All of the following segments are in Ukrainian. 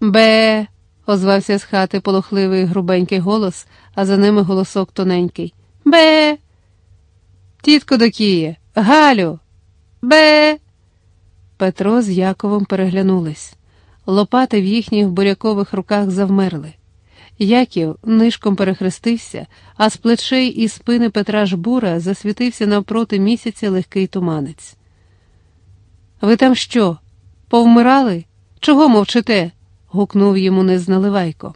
Бе. озвався з хати полохливий грубенький голос, а за ними голосок тоненький. Бе. Тітко Докіє, Галю. Бе. Петро з Яковом переглянулись. Лопати в їхніх бурякових руках завмерли. Яків нишком перехрестився, а з плечей і спини Петра Жбура засвітився навпроти місяця легкий туманець. Ви там що? Повмирали? Чого мовчите? Гукнув йому незналивайко.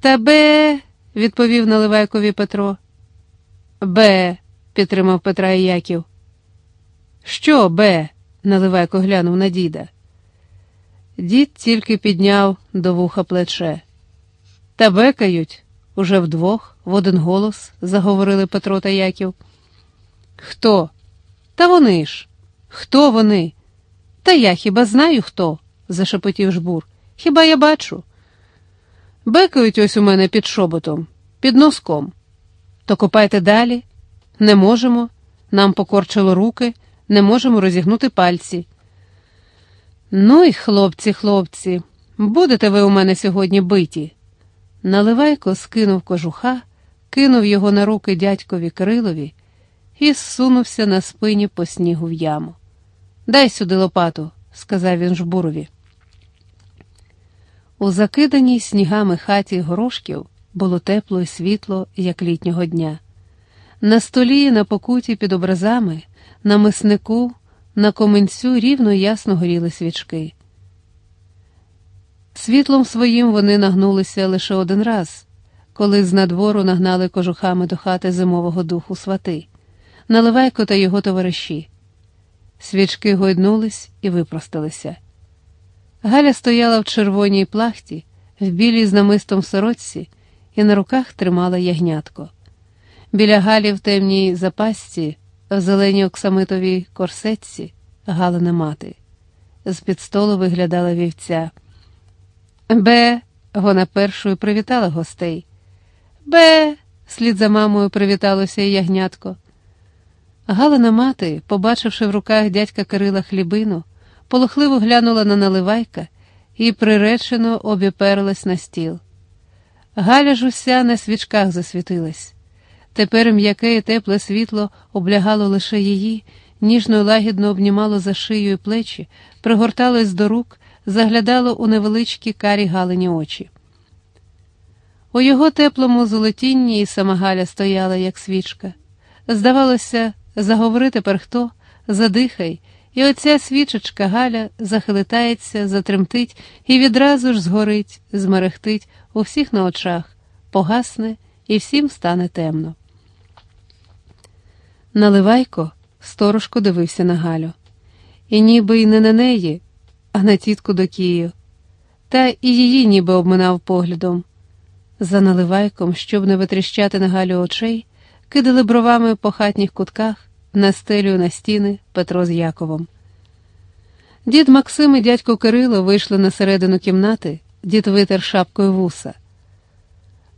Та бе, відповів Наливайкові Петро. Бе, підтримав Петра і Яків. Що, бе? Наливайко глянув на діда. Дід тільки підняв до вуха плече. Та бекають уже вдвох, в один голос, заговорили Петро та Яків. Хто? Та вони ж. Хто вони? Та я хіба знаю хто? Зашепотів жбур. Хіба я бачу? Бекають ось у мене під шоботом, під носком. То копайте далі. Не можемо. Нам покорчило руки, не можемо розігнути пальці. Ну й хлопці, хлопці, будете ви у мене сьогодні биті. Наливайко скинув кожуха, кинув його на руки дядькові Кирилові і зсунувся на спині по снігу в яму. Дай сюди лопату, сказав він жбурові. У закиданій снігами хаті горошків було тепло і світло, як літнього дня. На столі, на покуті під образами, на миснику, на коменцю рівно й ясно горіли свічки. Світлом своїм вони нагнулися лише один раз, коли з надвору нагнали кожухами до хати зимового духу свати, наливайко та його товариші. Свічки гойднулись і випросталися. Галя стояла в червоній плахті, в білій з намистом сорочці, і на руках тримала ягнятко. Біля Галі в темній запасці, в зеленій оксамитовій корсетці, Галина мати. З під столу виглядала вівця. Бе, вона першою привітала гостей. Бе, слід за мамою привіталося і ягнятко. Галина мати, побачивши в руках дядька Кирила хлібину, полохливо глянула на наливайка і приречено обіперлась на стіл. Галя ж уся на свічках засвітилась. Тепер м'яке і тепле світло облягало лише її, ніжно лагідно обнімало за шию і плечі, пригорталось до рук, заглядало у невеличкі карі галині очі. У його теплому золотінні і сама Галя стояла, як свічка. Здавалося, заговори тепер хто, задихай, і оця свічечка Галя захилитається, затремтить і відразу ж згорить, змерехтить у всіх на очах, погасне і всім стане темно. Наливайко сторожко дивився на Галю, і ніби й не на неї, а на тітку до Кію, та і її ніби обминав поглядом. За наливайком, щоб не витріщати на Галю очей, кидали бровами по хатніх кутках, на стелю на стіни Петро з Яковом. Дід Максим і дядько Кирило вийшли на середину кімнати, дід витер шапкою вуса.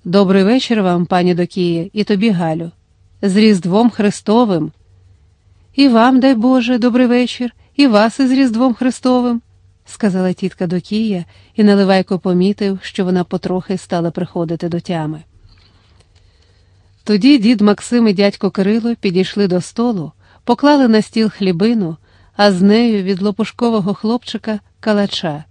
Добрий вечір вам, пані Докіє, і тобі, Галю, з Різдвом Христовим. І вам, дай Боже, добрий вечір, і вас із Різдвом Христовим, сказала тітка Докія, і Наливайко помітив, що вона потрохи стала приходити до тями. Тоді дід Максим і дядько Кирило підійшли до столу, поклали на стіл хлібину, а з нею від лопушкового хлопчика калача.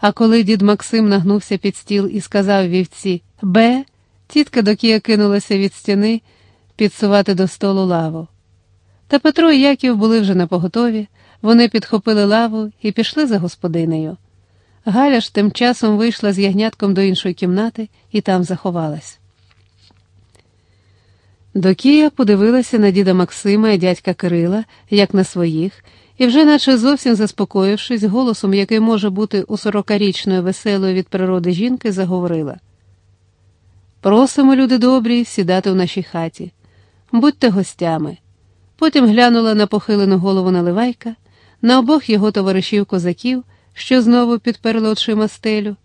А коли дід Максим нагнувся під стіл і сказав вівці Бе, тітка Докія кинулася від стіни підсувати до столу лаву. Та Петро і Яків були вже напоготові, вони підхопили лаву і пішли за господинею. Галя ж тим часом вийшла з ягнятком до іншої кімнати і там заховалась. Докія подивилася на діда Максима і дядька Кирила, як на своїх, і вже, наче зовсім заспокоївшись, голосом, який може бути у сорокарічної веселої від природи жінки, заговорила: Просимо, люди добрі, сідати в нашій хаті, будьте гостями. Потім глянула на похилену голову наливайка, на обох його товаришів козаків, що знову підперли очима стелю,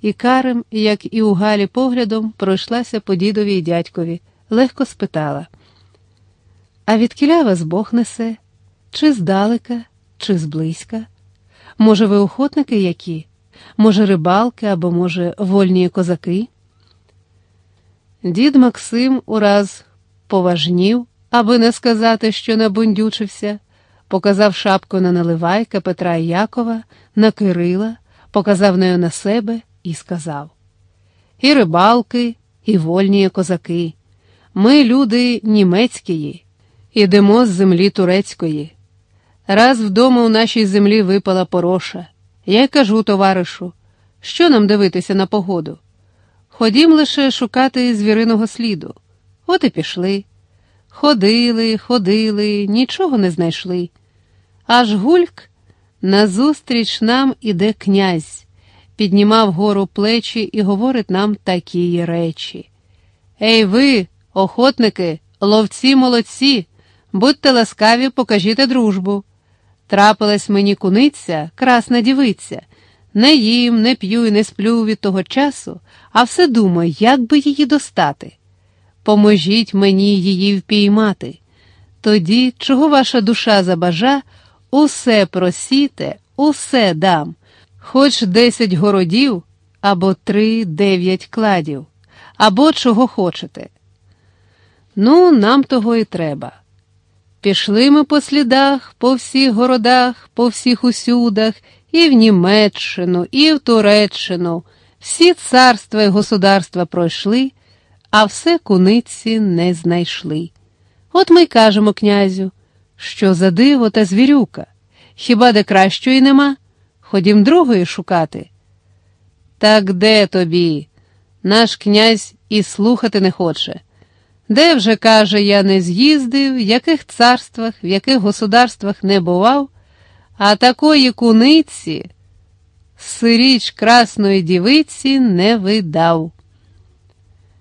і карем, як і у Галі поглядом, пройшлася по дідові й дядькові легко спитала: А відкіля вас Бог несе? Чи здалека, чи зблизька? Може, ви охотники які? Може, рибалки або, може, вольні козаки? Дід Максим ураз поважнів, аби не сказати, що набундючився, показав шапку на наливайка Петра Якова, на Кирила, показав нею на себе і сказав: І рибалки, і вольні козаки. Ми, люди німецькі, ідемо з землі турецької. Раз вдома у нашій землі випала пороша. Я й кажу, товаришу, що нам дивитися на погоду? Ходім лише шукати звіриного сліду. От і пішли. Ходили, ходили, нічого не знайшли. Аж гульк назустріч нам іде князь, піднімав гору плечі і говорить нам такі речі. Ей ви, охотники, ловці молодці, будьте ласкаві, покажіть дружбу. Трапилась мені куниця, красна дівиця. Не їм, не п'ю і не сплю від того часу, а все думаю, як би її достати. Поможіть мені її впіймати. Тоді, чого ваша душа забажа, усе просіте, усе дам, хоч десять городів або три дев'ять кладів, або чого хочете. Ну, нам того і треба. Пішли ми по слідах, по всіх городах, по всіх усюдах, і в Німеччину, і в Туреччину, всі царства і государства пройшли, а все куниці не знайшли. От ми й кажемо князю, що за диво та звірюка, хіба де кращої нема? Ходім другої шукати. Так де тобі? Наш князь і слухати не хоче. Де вже, каже, я не з'їздив, в яких царствах, в яких государствах не бував, а такої куниці, сиріч красної дівиці не видав.